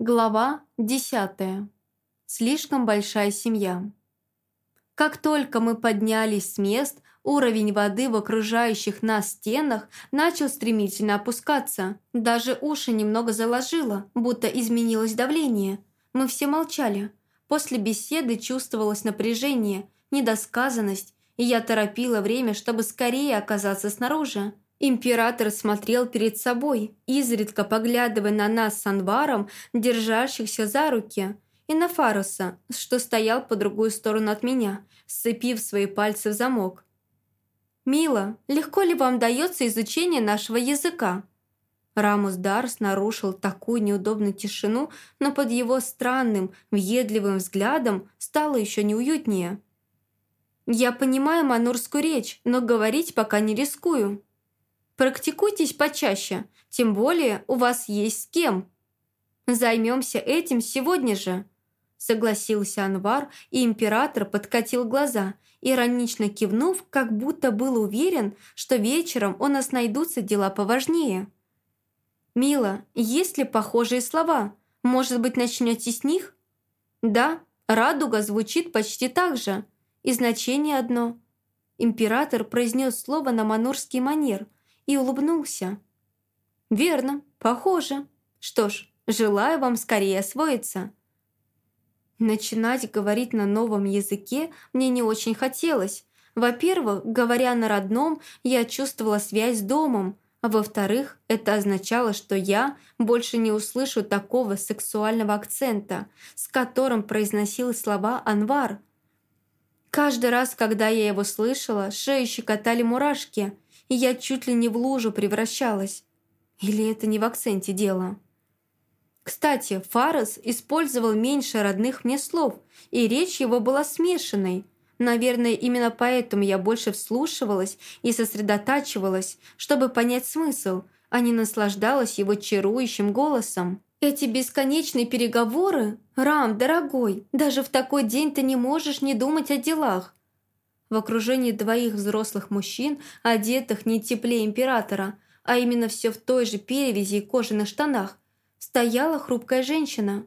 Глава 10. Слишком большая семья. Как только мы поднялись с мест, уровень воды в окружающих нас стенах начал стремительно опускаться. Даже уши немного заложило, будто изменилось давление. Мы все молчали. После беседы чувствовалось напряжение, недосказанность, и я торопила время, чтобы скорее оказаться снаружи. Император смотрел перед собой, изредка поглядывая на нас с Анваром, держащихся за руки, и на Фаруса, что стоял по другую сторону от меня, сцепив свои пальцы в замок. «Мила, легко ли вам дается изучение нашего языка?» Рамус Дарс нарушил такую неудобную тишину, но под его странным, въедливым взглядом стало еще неуютнее. «Я понимаю манурскую речь, но говорить пока не рискую», Практикуйтесь почаще, тем более у вас есть с кем. Займемся этим сегодня же», согласился Анвар, и император подкатил глаза, иронично кивнув, как будто был уверен, что вечером у нас найдутся дела поважнее. «Мила, есть ли похожие слова? Может быть, начнете с них?» «Да, радуга звучит почти так же, и значение одно». Император произнес слово на манурский манер – и улыбнулся. «Верно, похоже. Что ж, желаю вам скорее освоиться». Начинать говорить на новом языке мне не очень хотелось. Во-первых, говоря на родном, я чувствовала связь с домом, во-вторых, это означало, что я больше не услышу такого сексуального акцента, с которым произносил слова Анвар. Каждый раз, когда я его слышала, шею щекотали мурашки – и я чуть ли не в лужу превращалась. Или это не в акценте дело? Кстати, Фарес использовал меньше родных мне слов, и речь его была смешанной. Наверное, именно поэтому я больше вслушивалась и сосредотачивалась, чтобы понять смысл, а не наслаждалась его чарующим голосом. Эти бесконечные переговоры? Рам, дорогой, даже в такой день ты не можешь не думать о делах в окружении двоих взрослых мужчин, одетых не теплее императора, а именно все в той же перевязи и кожаных штанах, стояла хрупкая женщина.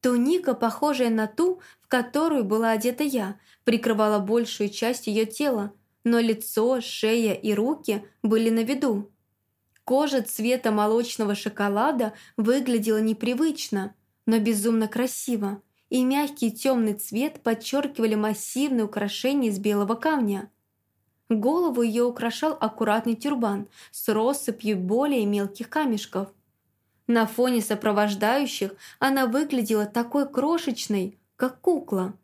Туника, похожая на ту, в которую была одета я, прикрывала большую часть ее тела, но лицо, шея и руки были на виду. Кожа цвета молочного шоколада выглядела непривычно, но безумно красиво и мягкий темный цвет подчеркивали массивные украшения из белого камня. Голову ее украшал аккуратный тюрбан с россыпью более мелких камешков. На фоне сопровождающих она выглядела такой крошечной, как кукла.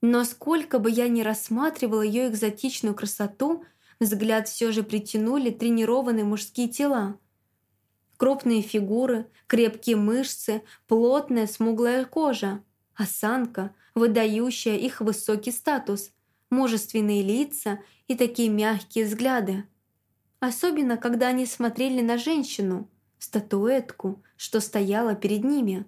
Но сколько бы я ни рассматривала ее экзотичную красоту, взгляд все же притянули тренированные мужские тела. Крупные фигуры, крепкие мышцы, плотная смуглая кожа – осанка, выдающая их высокий статус, мужественные лица и такие мягкие взгляды. Особенно, когда они смотрели на женщину, статуэтку, что стояла перед ними.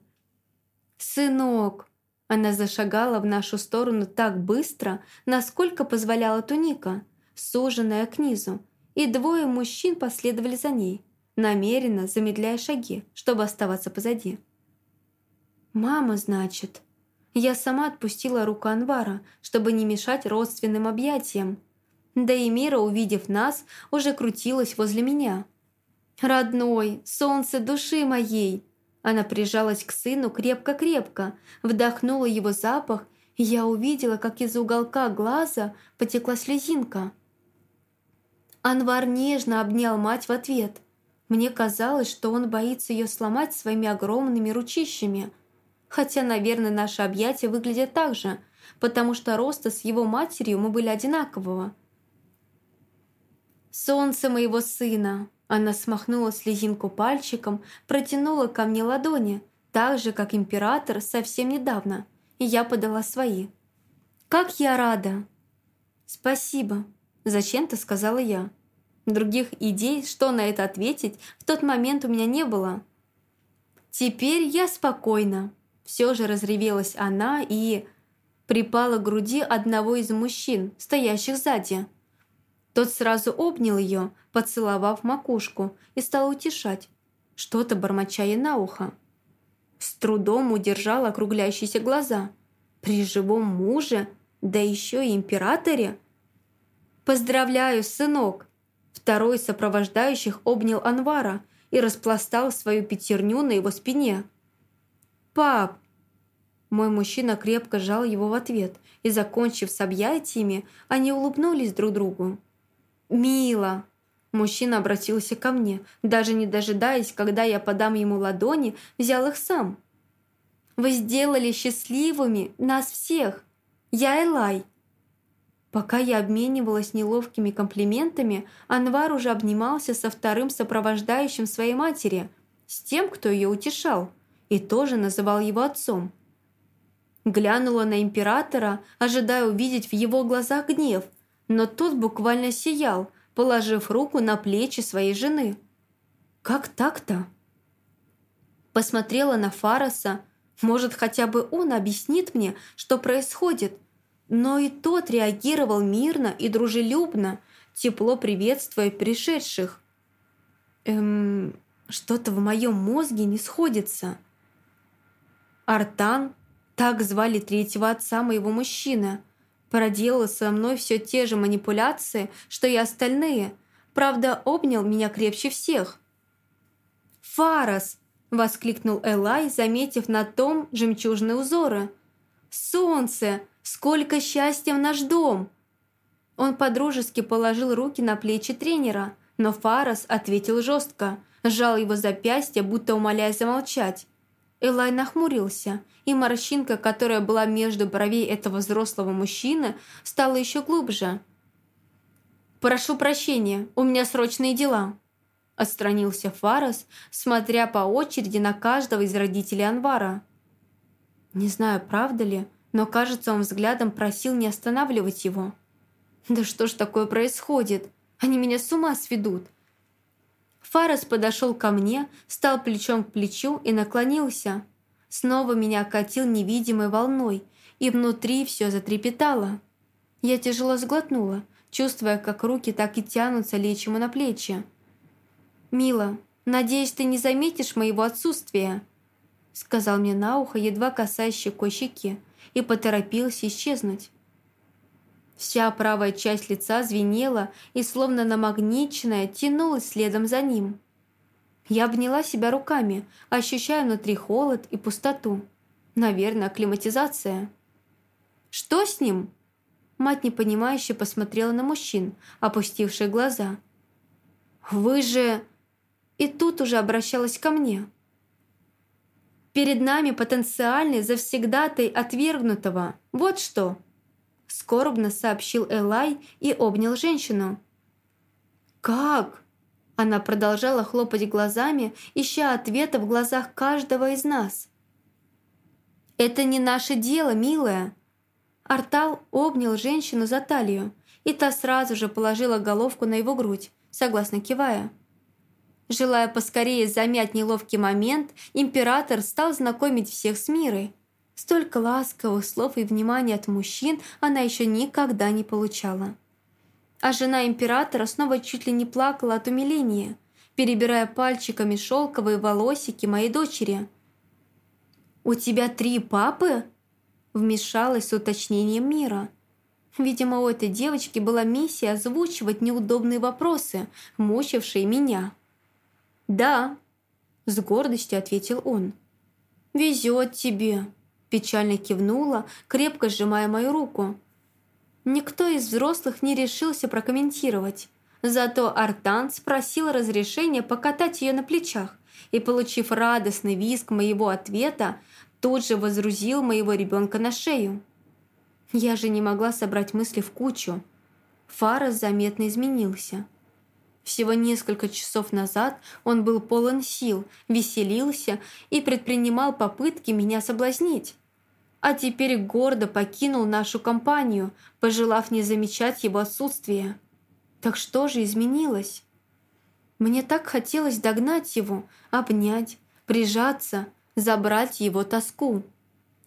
«Сынок!» Она зашагала в нашу сторону так быстро, насколько позволяла туника, суженная к низу, и двое мужчин последовали за ней, намеренно замедляя шаги, чтобы оставаться позади. «Мама, значит», я сама отпустила руку Анвара, чтобы не мешать родственным объятиям. Да и Мира, увидев нас, уже крутилась возле меня. «Родной, солнце души моей!» Она прижалась к сыну крепко-крепко, вдохнула его запах, и я увидела, как из уголка глаза потекла слезинка. Анвар нежно обнял мать в ответ. Мне казалось, что он боится ее сломать своими огромными ручищами – Хотя, наверное, наши объятия выглядят так же, потому что роста с его матерью мы были одинакового. «Солнце моего сына!» Она смахнула слезинку пальчиком, протянула ко мне ладони, так же, как император совсем недавно, и я подала свои. «Как я рада!» «Спасибо», – зачем-то сказала я. Других идей, что на это ответить, в тот момент у меня не было. «Теперь я спокойна», все же разревелась она и припала к груди одного из мужчин, стоящих сзади. Тот сразу обнял ее, поцеловав макушку, и стал утешать, что-то бормоча ей на ухо. С трудом удержал округляющиеся глаза. При живом муже, да еще и императоре. «Поздравляю, сынок!» Второй из сопровождающих обнял Анвара и распластал свою пятерню на его спине. «Пап!» Мой мужчина крепко сжал его в ответ, и, закончив с объятиями, они улыбнулись друг другу. «Мило!» Мужчина обратился ко мне, даже не дожидаясь, когда я подам ему ладони, взял их сам. «Вы сделали счастливыми нас всех! Я Элай!» Пока я обменивалась неловкими комплиментами, Анвар уже обнимался со вторым сопровождающим своей матери, с тем, кто ее утешал, и тоже называл его отцом. Глянула на императора, ожидая увидеть в его глазах гнев, но тот буквально сиял, положив руку на плечи своей жены. «Как так-то?» Посмотрела на Фараса. Может, хотя бы он объяснит мне, что происходит. Но и тот реагировал мирно и дружелюбно, тепло приветствуя пришедших. Эм, что-то в моем мозге не сходится. Артан, так звали третьего отца моего мужчины – проделал со мной все те же манипуляции, что и остальные. Правда, обнял меня крепче всех. «Фарас!» – воскликнул Элай, заметив на том жемчужные узоры. «Солнце! Сколько счастья в наш дом!» Он подружески положил руки на плечи тренера, но Фарас ответил жестко, сжал его запястье, будто умоляя замолчать. Элай нахмурился, и морщинка, которая была между бровей этого взрослого мужчины, стала еще глубже. «Прошу прощения, у меня срочные дела», – отстранился Фарас, смотря по очереди на каждого из родителей Анвара. Не знаю, правда ли, но, кажется, он взглядом просил не останавливать его. «Да что ж такое происходит? Они меня с ума сведут!» Фарас подошел ко мне, стал плечом к плечу и наклонился. Снова меня окатил невидимой волной, и внутри все затрепетало. Я тяжело сглотнула, чувствуя, как руки так и тянутся лечь ему на плечи. «Мила, надеюсь, ты не заметишь моего отсутствия», сказал мне на ухо, едва касаясь щекой щеки, и поторопился исчезнуть. Вся правая часть лица звенела и, словно намагниченная, тянулась следом за ним. Я обняла себя руками, ощущая внутри холод и пустоту. Наверное, акклиматизация. «Что с ним?» Мать непонимающе посмотрела на мужчин, опустившие глаза. «Вы же...» И тут уже обращалась ко мне. «Перед нами потенциальный завсегдатай отвергнутого. Вот что!» Скорбно сообщил Элай и обнял женщину. «Как?» Она продолжала хлопать глазами, ища ответа в глазах каждого из нас. «Это не наше дело, милая!» Артал обнял женщину за талию, и та сразу же положила головку на его грудь, согласно кивая. Желая поскорее замять неловкий момент, император стал знакомить всех с мирой. Столько ласковых слов и внимания от мужчин она еще никогда не получала. А жена императора снова чуть ли не плакала от умиления, перебирая пальчиками шелковые волосики моей дочери. «У тебя три папы?» Вмешалась с уточнением мира. Видимо, у этой девочки была миссия озвучивать неудобные вопросы, мучившие меня. «Да», – с гордостью ответил он. «Везет тебе», Печально кивнула, крепко сжимая мою руку. Никто из взрослых не решился прокомментировать. Зато Артан спросил разрешения покатать ее на плечах и, получив радостный визг моего ответа, тут же возрузил моего ребенка на шею. Я же не могла собрать мысли в кучу. Фарас заметно изменился. Всего несколько часов назад он был полон сил, веселился и предпринимал попытки меня соблазнить а теперь гордо покинул нашу компанию, пожелав не замечать его отсутствие. Так что же изменилось? Мне так хотелось догнать его, обнять, прижаться, забрать его тоску.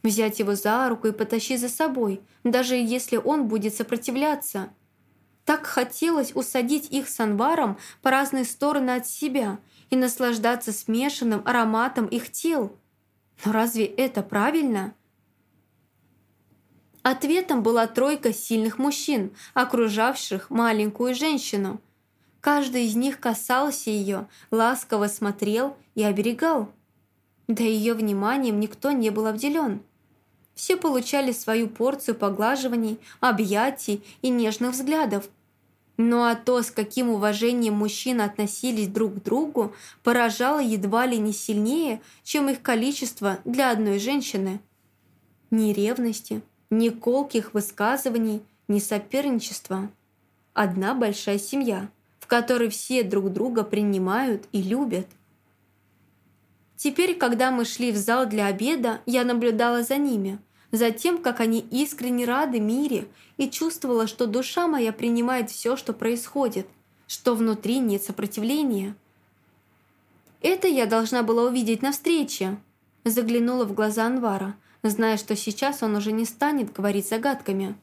Взять его за руку и потащить за собой, даже если он будет сопротивляться. Так хотелось усадить их с Анваром по разные стороны от себя и наслаждаться смешанным ароматом их тел – Но разве это правильно? Ответом была тройка сильных мужчин, окружавших маленькую женщину. Каждый из них касался ее, ласково смотрел и оберегал. Да ее вниманием никто не был обделен. Все получали свою порцию поглаживаний, объятий и нежных взглядов. Ну а то, с каким уважением мужчины относились друг к другу, поражало едва ли не сильнее, чем их количество для одной женщины. Ни ревности, ни колких высказываний, ни соперничества. Одна большая семья, в которой все друг друга принимают и любят. Теперь, когда мы шли в зал для обеда, я наблюдала за ними, за тем, как они искренне рады мире и чувствовала, что душа моя принимает все, что происходит, что внутри нет сопротивления. Это я должна была увидеть на встрече. Заглянула в глаза Анвара – зная, что сейчас он уже не станет говорить загадками.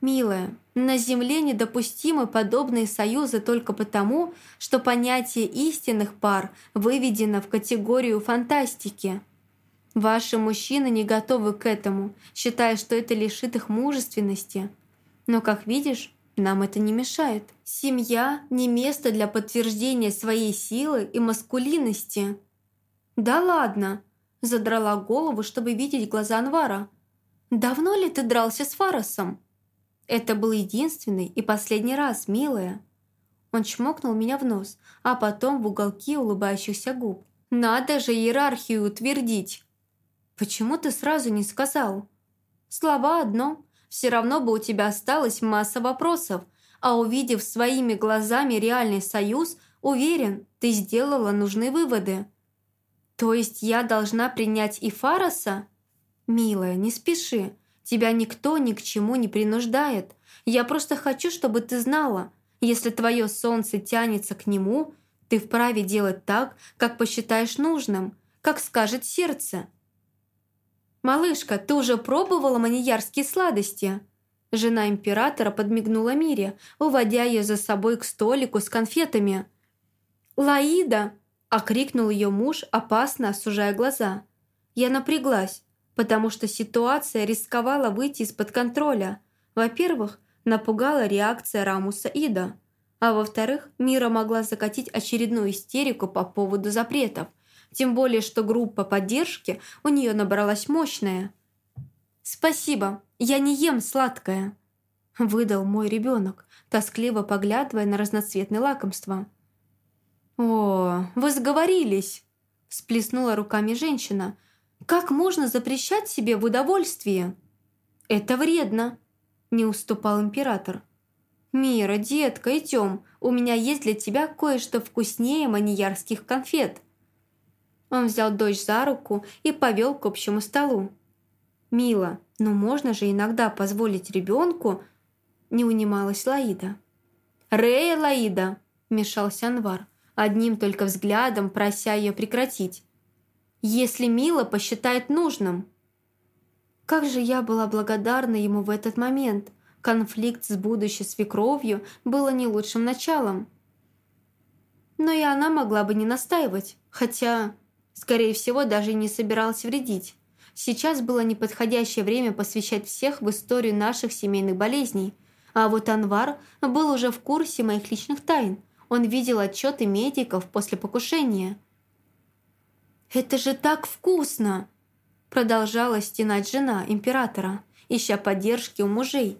«Милая, на Земле недопустимы подобные союзы только потому, что понятие истинных пар выведено в категорию фантастики. Ваши мужчины не готовы к этому, считая, что это лишит их мужественности. Но, как видишь, нам это не мешает. Семья – не место для подтверждения своей силы и маскулинности». «Да ладно!» Задрала голову, чтобы видеть глаза Анвара. «Давно ли ты дрался с Фаросом?» «Это был единственный и последний раз, милая». Он чмокнул меня в нос, а потом в уголки улыбающихся губ. «Надо же иерархию утвердить!» «Почему ты сразу не сказал?» «Слова одно. Все равно бы у тебя осталась масса вопросов, а увидев своими глазами реальный союз, уверен, ты сделала нужные выводы». «То есть я должна принять и Фароса?» «Милая, не спеши. Тебя никто ни к чему не принуждает. Я просто хочу, чтобы ты знала, если твое солнце тянется к нему, ты вправе делать так, как посчитаешь нужным, как скажет сердце». «Малышка, ты уже пробовала маньярские сладости?» Жена императора подмигнула Мире, уводя ее за собой к столику с конфетами. «Лаида, Окрикнул ее муж, опасно сужая глаза. Я напряглась, потому что ситуация рисковала выйти из-под контроля. Во-первых, напугала реакция Рамуса Ида. А во-вторых, Мира могла закатить очередную истерику по поводу запретов. Тем более, что группа поддержки у нее набралась мощная. «Спасибо, я не ем сладкое», – выдал мой ребенок, тоскливо поглядывая на разноцветные лакомства. «О, вы сговорились!» – всплеснула руками женщина. «Как можно запрещать себе в удовольствии?» «Это вредно!» – не уступал император. «Мира, детка, идем, у меня есть для тебя кое-что вкуснее маньярских конфет». Он взял дочь за руку и повел к общему столу. «Мила, ну можно же иногда позволить ребенку...» Не унималась Лаида. «Рея, Лаида!» – мешался Анвар одним только взглядом прося ее прекратить. «Если Мила посчитает нужным». Как же я была благодарна ему в этот момент. Конфликт с будущей свекровью было не лучшим началом. Но и она могла бы не настаивать, хотя, скорее всего, даже не собиралась вредить. Сейчас было неподходящее время посвящать всех в историю наших семейных болезней, а вот Анвар был уже в курсе моих личных тайн – он видел отчеты медиков после покушения. «Это же так вкусно!» Продолжала стенать жена императора, ища поддержки у мужей.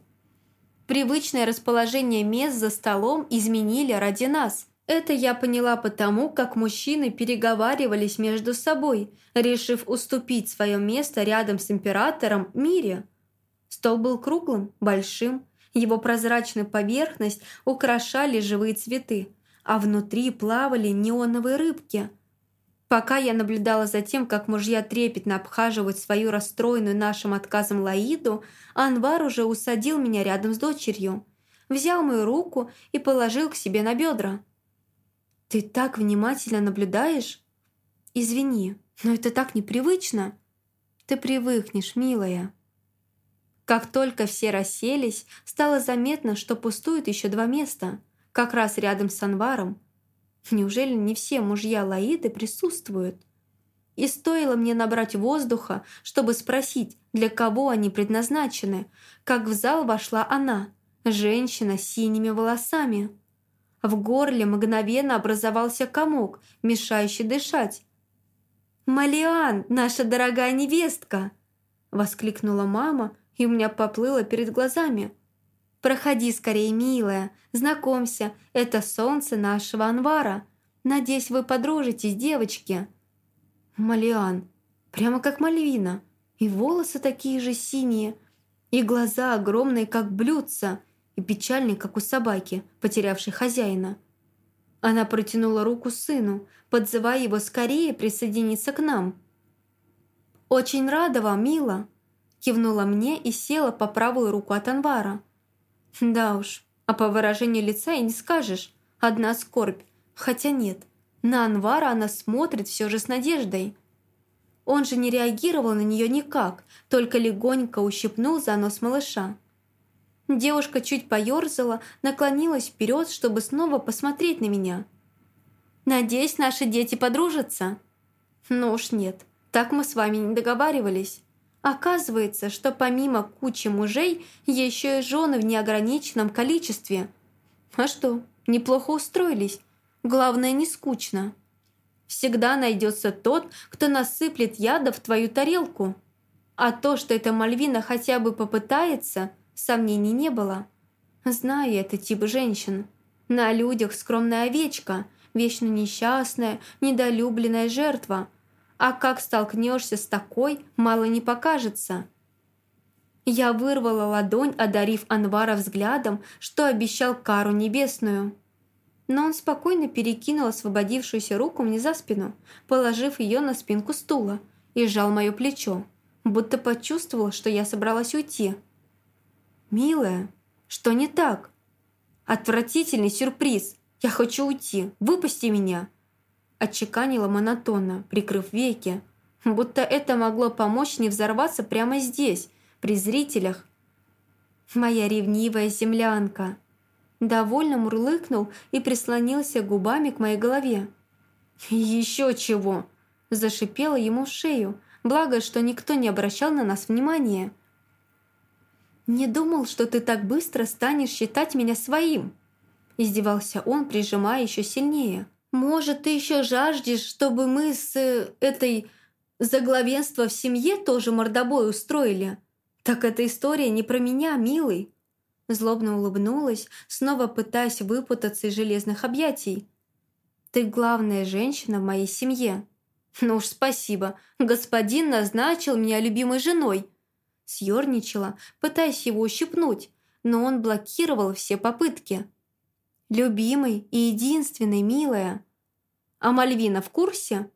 Привычное расположение мест за столом изменили ради нас. Это я поняла потому, как мужчины переговаривались между собой, решив уступить свое место рядом с императором Мире. Стол был круглым, большим, его прозрачную поверхность украшали живые цветы а внутри плавали неоновые рыбки. Пока я наблюдала за тем, как мужья трепетно обхаживают свою расстроенную нашим отказом Лаиду, Анвар уже усадил меня рядом с дочерью, взял мою руку и положил к себе на бедра. «Ты так внимательно наблюдаешь?» «Извини, но это так непривычно». «Ты привыкнешь, милая». Как только все расселись, стало заметно, что пустует еще два места – как раз рядом с Анваром. Неужели не все мужья Лаиды присутствуют? И стоило мне набрать воздуха, чтобы спросить, для кого они предназначены, как в зал вошла она, женщина с синими волосами. В горле мгновенно образовался комок, мешающий дышать. «Малиан, наша дорогая невестка!» Воскликнула мама, и у меня поплыло перед глазами. «Проходи скорее, милая, знакомься, это солнце нашего Анвара. Надеюсь, вы подружитесь, девочки». Малиан. Прямо как Мальвина. И волосы такие же синие. И глаза огромные, как блюдца. И печальные, как у собаки, потерявшей хозяина. Она протянула руку сыну, подзывая его скорее присоединиться к нам. «Очень рада вам, мила!» Кивнула мне и села по правую руку от Анвара. «Да уж, а по выражению лица и не скажешь. Одна скорбь. Хотя нет, на Анвара она смотрит все же с надеждой. Он же не реагировал на нее никак, только легонько ущипнул за нос малыша. Девушка чуть поерзала, наклонилась вперед, чтобы снова посмотреть на меня. «Надеюсь, наши дети подружатся?» «Ну уж нет, так мы с вами не договаривались. Оказывается, что помимо кучи мужей, еще и жены в неограниченном количестве. А что, неплохо устроились. Главное, не скучно. Всегда найдется тот, кто насыплет яда в твою тарелку. А то, что эта Мальвина хотя бы попытается, сомнений не было. Знаю это тип женщин. На людях скромная овечка, вечно несчастная, недолюбленная жертва. А как столкнешься с такой, мало не покажется. Я вырвала ладонь, одарив Анвара взглядом, что обещал кару небесную но он спокойно перекинул освободившуюся руку мне за спину, положив ее на спинку стула, и сжал мое плечо, будто почувствовал, что я собралась уйти. «Милая, что не так?» «Отвратительный сюрприз! Я хочу уйти! Выпусти меня!» Отчеканила монотонно, прикрыв веки, будто это могло помочь не взорваться прямо здесь, при зрителях. «Моя ревнивая землянка!» Довольно мурлыкнул и прислонился губами к моей голове. «Еще чего!» Зашипела ему в шею, благо, что никто не обращал на нас внимания. «Не думал, что ты так быстро станешь считать меня своим!» Издевался он, прижимая еще сильнее. «Может, ты еще жаждешь, чтобы мы с э, этой заглавенство в семье тоже мордобой устроили? Так эта история не про меня, милый!» Злобно улыбнулась, снова пытаясь выпутаться из железных объятий. «Ты главная женщина в моей семье». «Ну уж спасибо, господин назначил меня любимой женой». Съерничала, пытаясь его ущипнуть, но он блокировал все попытки. «Любимый и единственный, милая». «А Мальвина в курсе?»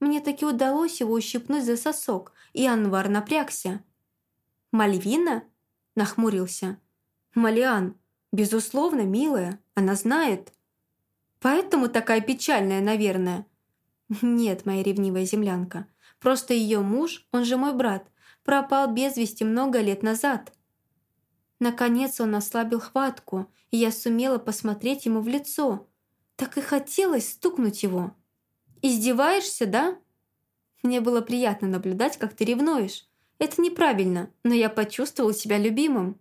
Мне таки удалось его ущипнуть за сосок, и Анвар напрягся. «Мальвина?» – нахмурился. «Малиан, безусловно, милая, она знает. Поэтому такая печальная, наверное». «Нет, моя ревнивая землянка, просто ее муж, он же мой брат, пропал без вести много лет назад». Наконец он ослабил хватку, и я сумела посмотреть ему в лицо. Так и хотелось стукнуть его. «Издеваешься, да?» Мне было приятно наблюдать, как ты ревнуешь. Это неправильно, но я почувствовал себя любимым.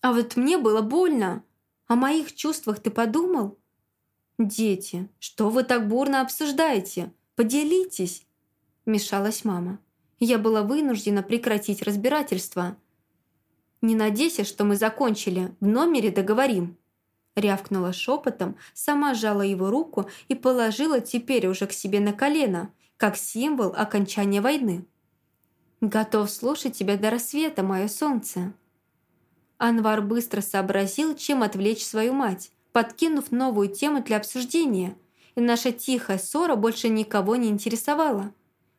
А вот мне было больно. О моих чувствах ты подумал? Дети, что вы так бурно обсуждаете? Поделитесь. Мешалась мама. Я была вынуждена прекратить разбирательство. Не надейся, что мы закончили. В номере договорим. Рявкнула шепотом, сама сжала его руку и положила теперь уже к себе на колено, как символ окончания войны. «Готов слушать тебя до рассвета, мое солнце». Анвар быстро сообразил, чем отвлечь свою мать, подкинув новую тему для обсуждения, и наша тихая ссора больше никого не интересовала.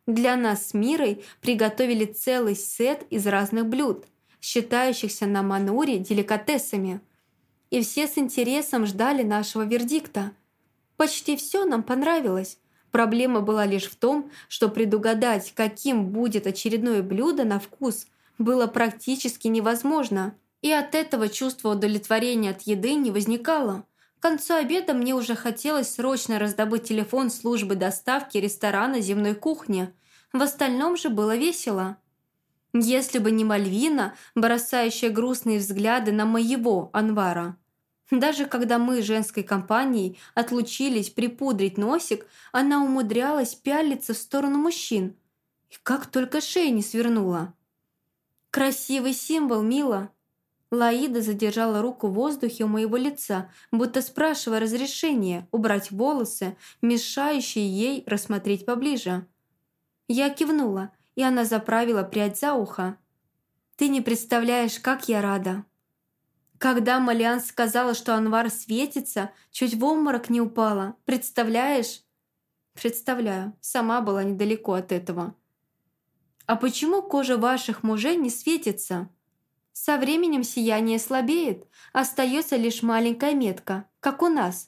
Для нас с Мирой приготовили целый сет из разных блюд, считающихся на Мануре деликатесами. И все с интересом ждали нашего вердикта. Почти все нам понравилось. Проблема была лишь в том, что предугадать, каким будет очередное блюдо на вкус, было практически невозможно – и от этого чувства удовлетворения от еды не возникало. К концу обеда мне уже хотелось срочно раздобыть телефон службы доставки ресторана земной кухни. В остальном же было весело. Если бы не Мальвина, бросающая грустные взгляды на моего Анвара. Даже когда мы женской компанией отлучились припудрить носик, она умудрялась пялиться в сторону мужчин. И как только шея не свернула. «Красивый символ, мила!» Лаида задержала руку в воздухе у моего лица, будто спрашивая разрешения убрать волосы, мешающие ей рассмотреть поближе. Я кивнула, и она заправила прядь за ухо. «Ты не представляешь, как я рада!» Когда Малиан сказала, что Анвар светится, чуть в обморок не упала. Представляешь? Представляю. Сама была недалеко от этого. А почему кожа ваших мужей не светится? Со временем сияние слабеет, остается лишь маленькая метка, как у нас.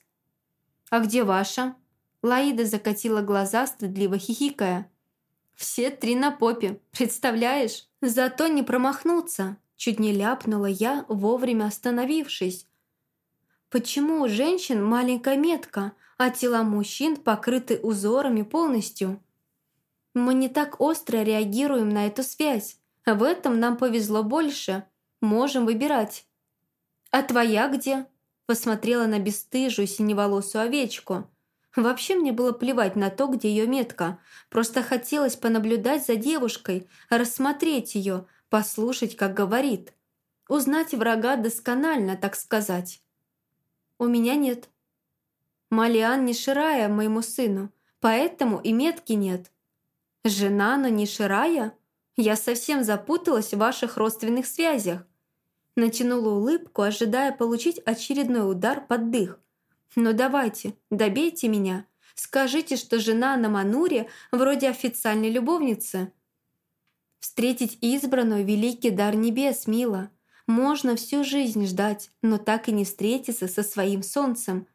А где ваша? Лаида закатила глаза, стыдливо хихикая. Все три на попе, представляешь? Зато не промахнуться. Чуть не ляпнула я, вовремя остановившись. Почему у женщин маленькая метка, а тела мужчин покрыты узорами полностью? Мы не так остро реагируем на эту связь. В этом нам повезло больше. Можем выбирать. «А твоя где?» Посмотрела на бесстыжую синеволосую овечку. Вообще мне было плевать на то, где ее метка. Просто хотелось понаблюдать за девушкой, рассмотреть ее, послушать, как говорит. Узнать врага досконально, так сказать. У меня нет. Малиан не Ширая моему сыну, поэтому и метки нет. Жена, но не Ширая? Я совсем запуталась в ваших родственных связях. Натянула улыбку, ожидая получить очередной удар под дых. Но давайте, добейте меня. Скажите, что жена на Мануре вроде официальной любовницы. Встретить избранную – великий дар небес, мила. Можно всю жизнь ждать, но так и не встретиться со своим солнцем.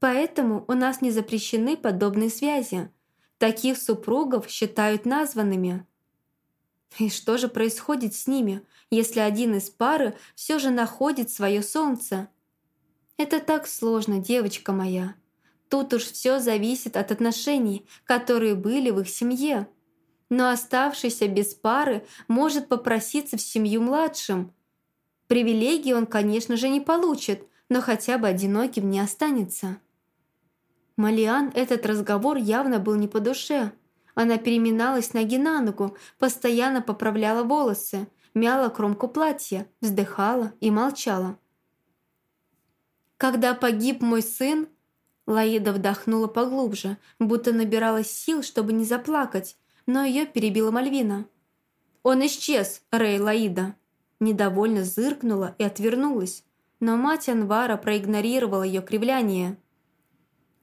Поэтому у нас не запрещены подобные связи. Таких супругов считают названными. И что же происходит с ними, если один из пары все же находит свое солнце? Это так сложно, девочка моя. Тут уж все зависит от отношений, которые были в их семье но оставшийся без пары может попроситься в семью младшим. Привилегии он, конечно же, не получит, но хотя бы одиноким не останется. Малиан этот разговор явно был не по душе. Она переминалась ноги на ногу, постоянно поправляла волосы, мяла кромку платья, вздыхала и молчала. «Когда погиб мой сын...» Лаида вдохнула поглубже, будто набиралась сил, чтобы не заплакать, но ее перебила Мальвина. «Он исчез, Рэй Лаида!» Недовольно зыркнула и отвернулась, но мать Анвара проигнорировала ее кривляние.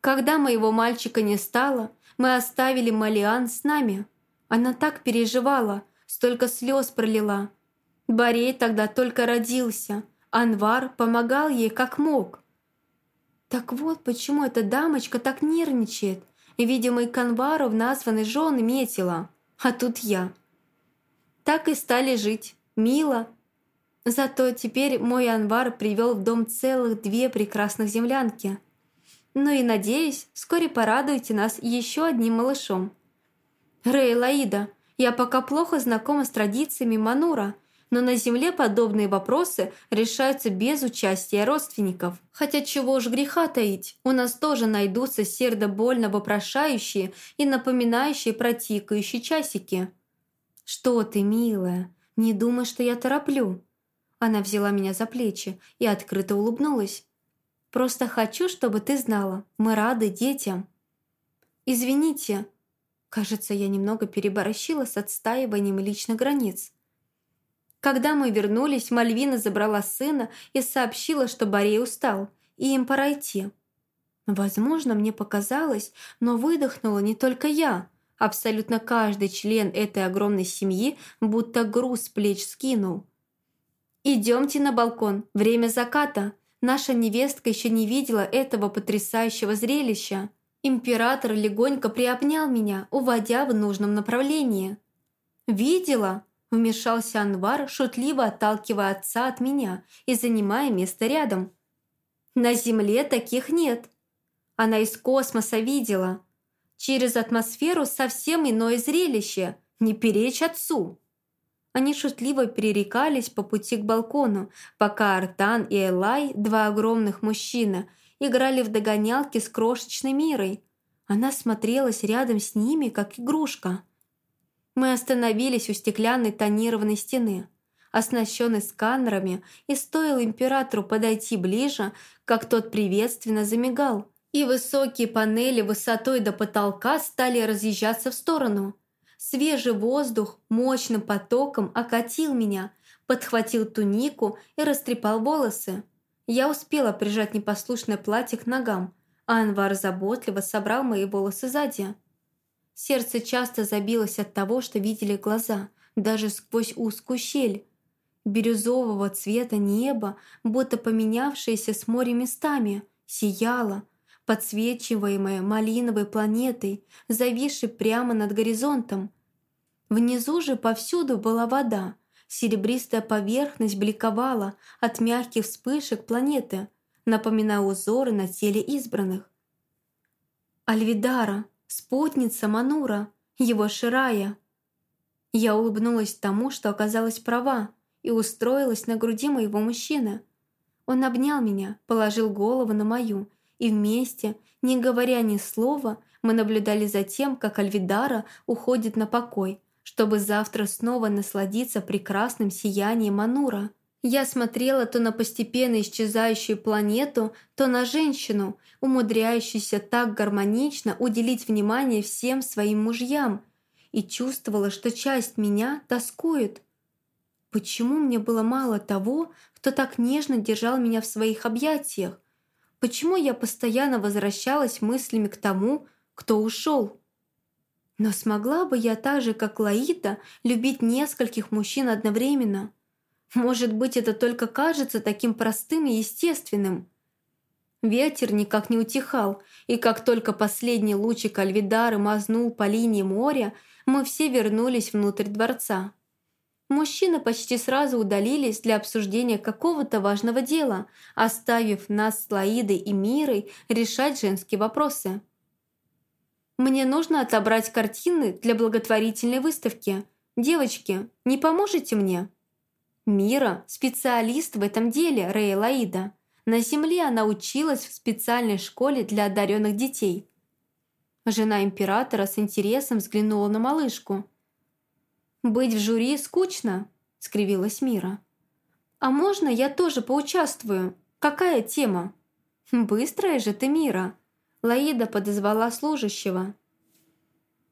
«Когда моего мальчика не стало, мы оставили Малиан с нами. Она так переживала, столько слез пролила. Борей тогда только родился, Анвар помогал ей как мог. Так вот почему эта дамочка так нервничает, Видимо, и Канвару в названной жены метила. А тут я. Так и стали жить. Мило. Зато теперь мой Анвар привел в дом целых две прекрасных землянки. Ну и надеюсь, вскоре порадуете нас еще одним малышом. Рэй Лаида, я пока плохо знакома с традициями Манура, но на Земле подобные вопросы решаются без участия родственников. Хотя чего ж греха таить, у нас тоже найдутся сердобольно вопрошающие и напоминающие про тикающие часики. «Что ты, милая, не думай, что я тороплю». Она взяла меня за плечи и открыто улыбнулась. «Просто хочу, чтобы ты знала, мы рады детям». «Извините», Кажется, я немного переборщила с отстаиванием личных границ. Когда мы вернулись, Мальвина забрала сына и сообщила, что Борей устал, и им пора идти. Возможно, мне показалось, но выдохнула не только я. Абсолютно каждый член этой огромной семьи будто груз с плеч скинул. «Идемте на балкон, время заката. Наша невестка еще не видела этого потрясающего зрелища». Император легонько приобнял меня, уводя в нужном направлении. «Видела?» Вмешался Анвар, шутливо отталкивая отца от меня и занимая место рядом. На Земле таких нет. Она из космоса видела. Через атмосферу совсем иное зрелище, не перечь отцу. Они шутливо перерекались по пути к балкону, пока Артан и Элай, два огромных мужчины, играли в догонялки с крошечной Мирой. Она смотрелась рядом с ними, как игрушка. Мы остановились у стеклянной тонированной стены, оснащенной сканерами, и стоило императору подойти ближе, как тот приветственно замигал, и высокие панели высотой до потолка стали разъезжаться в сторону. Свежий воздух мощным потоком окатил меня, подхватил тунику и растрепал волосы. Я успела прижать непослушное платье к ногам, а Анвар заботливо собрал мои волосы сзади. Сердце часто забилось от того, что видели глаза, даже сквозь узкую щель. Бирюзового цвета небо, будто поменявшееся с морем местами, сияло, подсвечиваемое малиновой планетой, зависшей прямо над горизонтом. Внизу же повсюду была вода, серебристая поверхность бликовала от мягких вспышек планеты, напоминая узоры на теле избранных. Альвидара, спутница Манура, его Ширая. Я улыбнулась тому, что оказалась права, и устроилась на груди моего мужчины. Он обнял меня, положил голову на мою, и вместе, не говоря ни слова, мы наблюдали за тем, как Альвидара уходит на покой, чтобы завтра снова насладиться прекрасным сиянием Манура. Я смотрела то на постепенно исчезающую планету, то на женщину, умудряющуюся так гармонично уделить внимание всем своим мужьям, и чувствовала, что часть меня тоскует. Почему мне было мало того, кто так нежно держал меня в своих объятиях? Почему я постоянно возвращалась мыслями к тому, кто ушел? Но смогла бы я так же, как Лаида, любить нескольких мужчин одновременно – может быть, это только кажется таким простым и естественным. Ветер никак не утихал, и как только последний лучик Альвидары мазнул по линии моря, мы все вернулись внутрь дворца. Мужчины почти сразу удалились для обсуждения какого-то важного дела, оставив нас с Лаидой и Мирой решать женские вопросы. «Мне нужно отобрать картины для благотворительной выставки. Девочки, не поможете мне?» Мира – специалист в этом деле, Рея Лаида. На Земле она училась в специальной школе для одаренных детей. Жена императора с интересом взглянула на малышку. «Быть в жюри скучно», – скривилась Мира. «А можно я тоже поучаствую? Какая тема?» «Быстрая же ты, Мира!» Лаида подозвала служащего.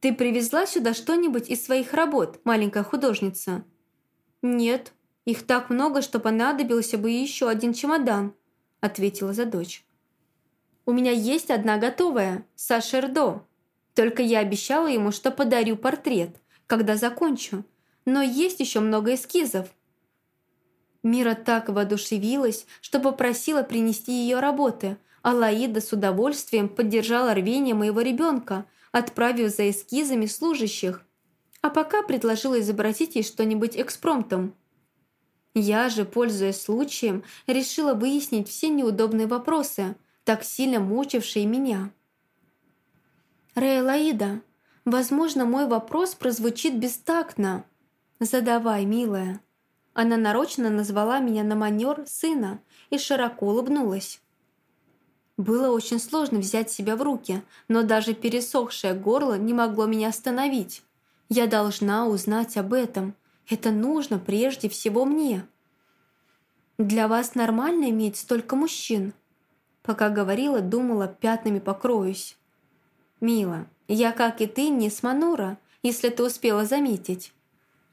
«Ты привезла сюда что-нибудь из своих работ, маленькая художница?» «Нет, их так много, что понадобился бы еще один чемодан», ответила за дочь. «У меня есть одна готовая, Саша Эрдо. Только я обещала ему, что подарю портрет, когда закончу. Но есть еще много эскизов». Мира так воодушевилась, что попросила принести ее работы, а Лаида с удовольствием поддержала рвение моего ребенка, отправив за эскизами служащих. А пока предложила изобразить ей что-нибудь экспромтом. Я же, пользуясь случаем, решила выяснить все неудобные вопросы, так сильно мучившие меня. «Рейлаида, возможно, мой вопрос прозвучит бестактно. Задавай, милая». Она нарочно назвала меня на манер сына и широко улыбнулась. Было очень сложно взять себя в руки, но даже пересохшее горло не могло меня остановить. Я должна узнать об этом, это нужно прежде всего мне. Для вас нормально иметь столько мужчин? Пока говорила, думала, пятнами покроюсь. Мила, я, как и ты, не с Манура, если ты успела заметить.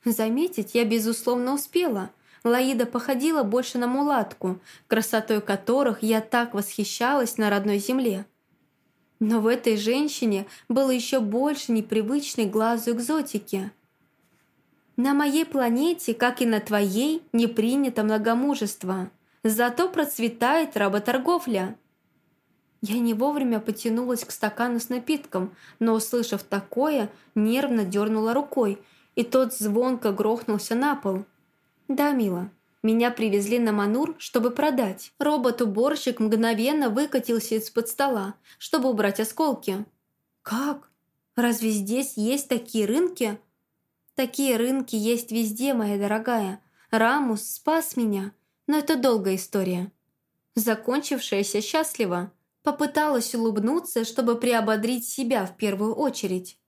Заметить я, безусловно, успела. Лаида походила больше на мулатку, красотой которых я так восхищалась на родной земле. Но в этой женщине было еще больше непривычной глазу экзотики – на моей планете, как и на твоей, не принято многомужество. Зато процветает работорговля. Я не вовремя потянулась к стакану с напитком, но, услышав такое, нервно дернула рукой, и тот звонко грохнулся на пол. «Да, мила, Меня привезли на Манур, чтобы продать. Робот-уборщик мгновенно выкатился из-под стола, чтобы убрать осколки. «Как? Разве здесь есть такие рынки?» «Такие рынки есть везде, моя дорогая. Рамус спас меня, но это долгая история». Закончившаяся счастливо. Попыталась улыбнуться, чтобы приободрить себя в первую очередь.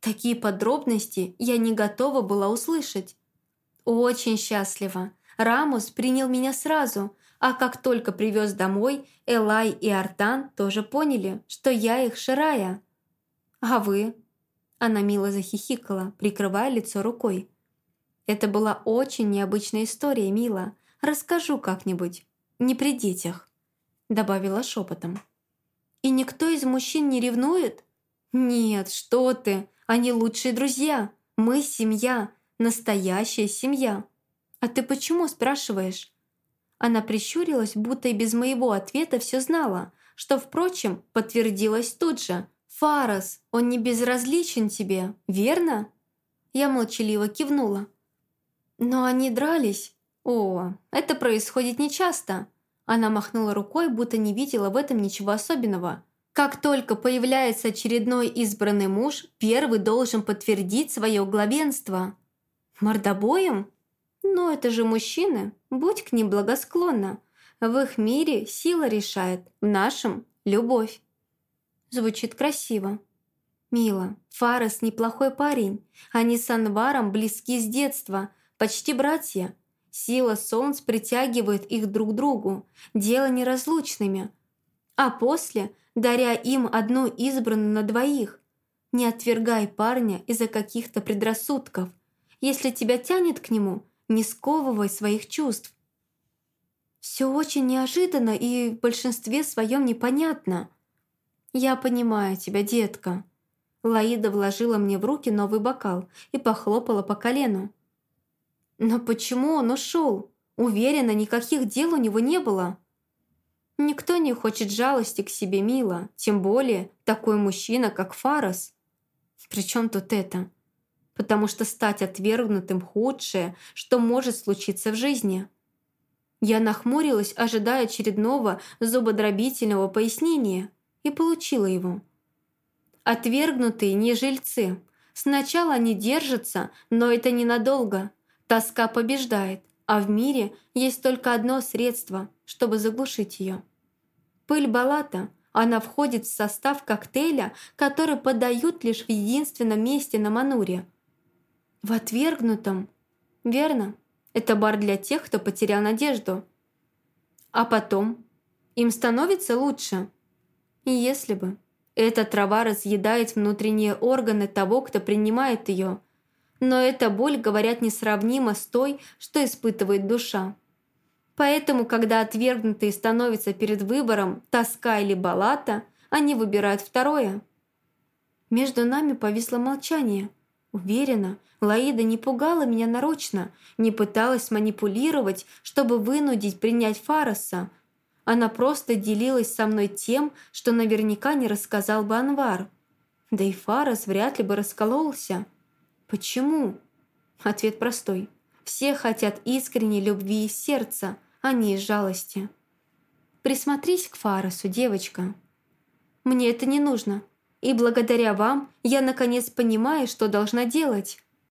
Такие подробности я не готова была услышать. Очень счастлива. Рамус принял меня сразу, а как только привез домой, Элай и Артан тоже поняли, что я их Ширая. «А вы?» Она мило захихикала, прикрывая лицо рукой. «Это была очень необычная история, Мила. Расскажу как-нибудь. Не при детях», добавила шепотом. «И никто из мужчин не ревнует?» «Нет, что ты! Они лучшие друзья! Мы семья! Настоящая семья!» «А ты почему спрашиваешь?» Она прищурилась, будто и без моего ответа все знала, что, впрочем, подтвердилось тут же. «Фарас, он не безразличен тебе, верно?» Я молчаливо кивнула. «Но они дрались. О, это происходит нечасто». Она махнула рукой, будто не видела в этом ничего особенного. Как только появляется очередной избранный муж, первый должен подтвердить свое главенство. Мордобоем? Но это же мужчины, будь к ним благосклонна. В их мире сила решает, в нашем – любовь. Звучит красиво. Мило, Фарес неплохой парень. Они с Анваром близки с детства, почти братья. Сила солнц притягивает их друг к другу, дело неразлучными. А после, даря им одну избранную на двоих, не отвергай парня из-за каких-то предрассудков. Если тебя тянет к нему – не сковывай своих чувств. Все очень неожиданно и в большинстве своем непонятно. Я понимаю тебя, детка. Лаида вложила мне в руки новый бокал и похлопала по колену. Но почему он ушел? Уверена, никаких дел у него не было. Никто не хочет жалости к себе, мило, тем более такой мужчина, как Фарас. Причем тут это? потому что стать отвергнутым – худшее, что может случиться в жизни. Я нахмурилась, ожидая очередного зубодробительного пояснения, и получила его. Отвергнутые не жильцы. Сначала они держатся, но это ненадолго. Тоска побеждает, а в мире есть только одно средство, чтобы заглушить ее. Пыль балата – она входит в состав коктейля, который подают лишь в единственном месте на Мануре – в отвергнутом. Верно. Это бар для тех, кто потерял надежду. А потом? Им становится лучше? Если бы. Эта трава разъедает внутренние органы того, кто принимает ее. Но эта боль, говорят, несравнима с той, что испытывает душа. Поэтому, когда отвергнутые становятся перед выбором тоска или балата, они выбирают второе. Между нами повисло молчание – Уверена, Лаида не пугала меня нарочно, не пыталась манипулировать, чтобы вынудить принять Фароса. Она просто делилась со мной тем, что наверняка не рассказал бы Анвар. Да и Фарос вряд ли бы раскололся. Почему? Ответ простой. Все хотят искренней любви из сердца, а не из жалости. Присмотрись к Фаросу, девочка. Мне это не нужно, и благодаря вам я наконец понимаю, что должна делать.